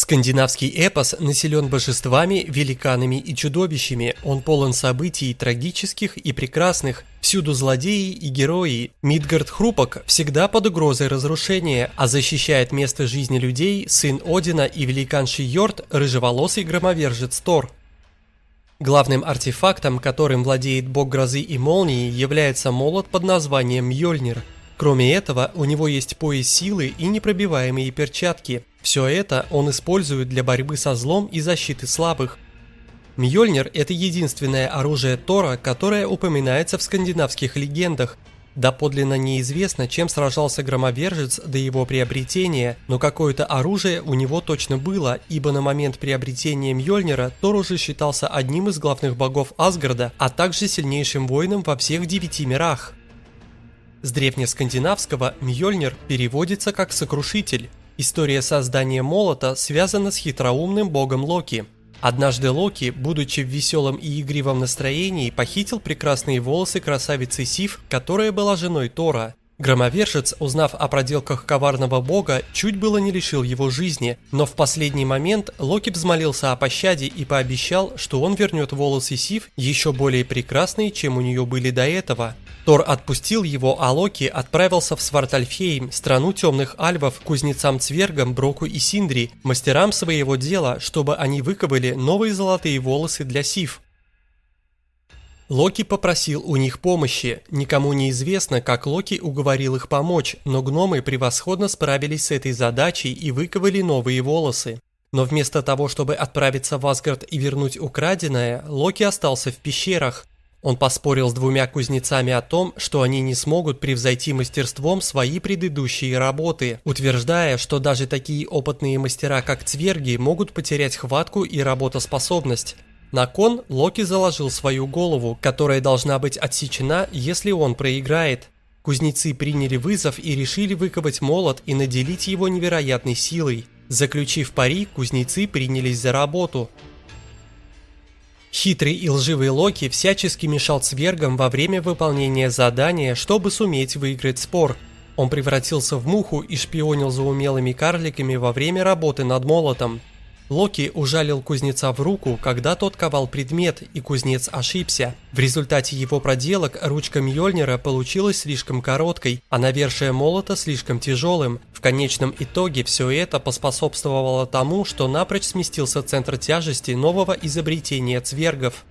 Скандинавский эпос населен божествами, великанами и чудовищами. Он полон событий трагических и прекрасных. Всюду злодеи и герои. Мидгард Хрупок всегда под угрозой разрушения, а защищает место жизни людей сын Одина и великанши Йорд, рыжеволосый громовержец Тор. Главным артефактом, которым владеет бог грозы и молнии, является молот под названием Мьёльнир – Кроме этого, у него есть пояс силы и непробиваемые перчатки. Все это он использует для борьбы со злом и защиты слабых. Мьёльнир – это единственное оружие Тора, которое упоминается в скандинавских легендах. Доподлинно неизвестно, чем сражался громовержец до его приобретения, но какое-то оружие у него точно было, ибо на момент приобретения Мьёльнира Тор уже считался одним из главных богов Асгарда, а также сильнейшим воином во всех девяти мирах. С древнескандинавского Мьёльнир переводится как «сокрушитель». История создания молота связана с хитроумным богом Локи. Однажды Локи, будучи в веселом и игривом настроении, похитил прекрасные волосы красавицы Сив, которая была женой Тора. Громовержец, узнав о проделках коварного бога, чуть было не лишил его жизни, но в последний момент Локи взмолился о пощаде и пообещал, что он вернет волосы Сив еще более прекрасные, чем у нее были до этого. Тор отпустил его, а Локи отправился в Свартальфейм, страну темных альвов, кузнецам Цвергам, Броку и Синдри, мастерам своего дела, чтобы они выковали новые золотые волосы для Сив. Локи попросил у них помощи. Никому не известно, как Локи уговорил их помочь, но гномы превосходно справились с этой задачей и выковали новые волосы. Но вместо того, чтобы отправиться в Асгард и вернуть украденное, Локи остался в пещерах, он поспорил с двумя кузнецами о том, что они не смогут превзойти мастерством свои предыдущие работы, утверждая, что даже такие опытные мастера, как Цверги, могут потерять хватку и работоспособность. На кон Локи заложил свою голову, которая должна быть отсечена, если он проиграет. Кузнецы приняли вызов и решили выковать молот и наделить его невероятной силой. Заключив пари, кузнецы принялись за работу. Хитрый и лживый Локи всячески мешал цвергам во время выполнения задания, чтобы суметь выиграть спор. Он превратился в муху и шпионил за умелыми карликами во время работы над молотом. Локи ужалил кузнеца в руку, когда тот ковал предмет, и кузнец ошибся. В результате его проделок ручка Мьёльнира получилась слишком короткой, а навершие молота слишком тяжелым. В конечном итоге все это поспособствовало тому, что напрочь сместился центр тяжести нового изобретения цвергов.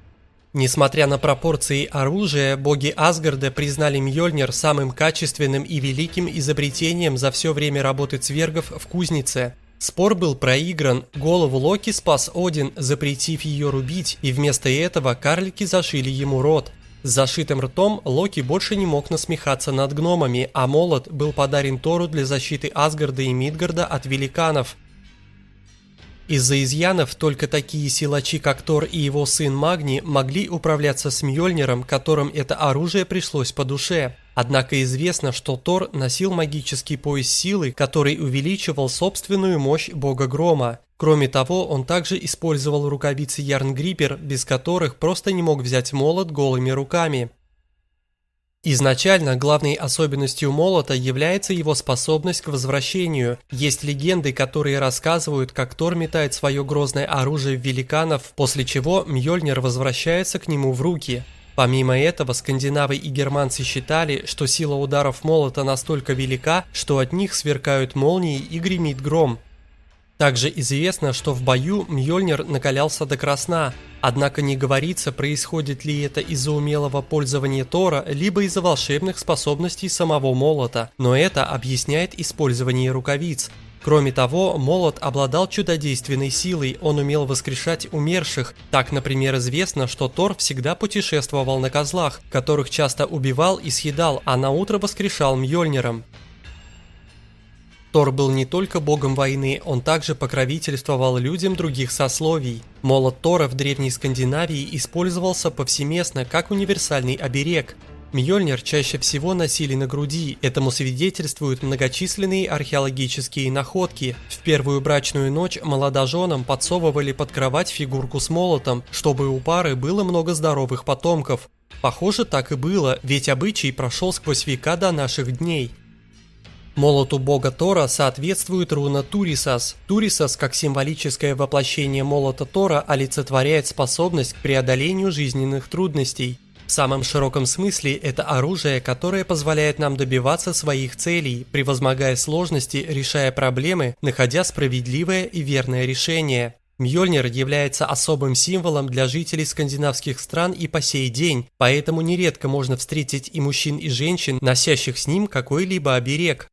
Несмотря на пропорции оружия, боги Асгарда признали Мьёльнир самым качественным и великим изобретением за все время работы цвергов в кузнице. Спор был проигран, голову Локи спас Один, запретив ее рубить, и вместо этого карлики зашили ему рот. С зашитым ртом Локи больше не мог насмехаться над гномами, а молот был подарен Тору для защиты Асгарда и Мидгарда от великанов. Из-за изъянов только такие силачи, как Тор и его сын Магни, могли управляться с Мьёльниром, которым это оружие пришлось по душе. Однако известно, что Тор носил магический пояс силы, который увеличивал собственную мощь бога грома. Кроме того, он также использовал рукавицы Ярнгриппер, без которых просто не мог взять молот голыми руками. Изначально главной особенностью молота является его способность к возвращению. Есть легенды, которые рассказывают, как Тор метает свое грозное оружие в великанов, после чего Мьёльнир возвращается к нему в руки – Помимо этого, скандинавы и германцы считали, что сила ударов молота настолько велика, что от них сверкают молнии и гремит гром. Также известно, что в бою Мьёльнир накалялся до красна, однако не говорится, происходит ли это из-за умелого пользования Тора, либо из-за волшебных способностей самого молота, но это объясняет использование рукавиц – Кроме того, молот обладал чудодейственной силой, он умел воскрешать умерших. Так, например, известно, что Тор всегда путешествовал на козлах, которых часто убивал и съедал, а на утро воскрешал Мьёльниром. Тор был не только богом войны, он также покровительствовал людям других сословий. Молот Тора в Древней Скандинавии использовался повсеместно как универсальный оберег. Мьёльнир чаще всего носили на груди, этому свидетельствуют многочисленные археологические находки. В первую брачную ночь молодоженам подсовывали под кровать фигурку с молотом, чтобы у пары было много здоровых потомков. Похоже, так и было, ведь обычай прошел сквозь века до наших дней. Молоту бога Тора соответствует руна Турисас. Турисас, как символическое воплощение молота Тора, олицетворяет способность к преодолению жизненных трудностей. В самом широком смысле это оружие, которое позволяет нам добиваться своих целей, превозмогая сложности, решая проблемы, находя справедливое и верное решение. Мьёльнир является особым символом для жителей скандинавских стран и по сей день, поэтому нередко можно встретить и мужчин, и женщин, носящих с ним какой-либо оберег.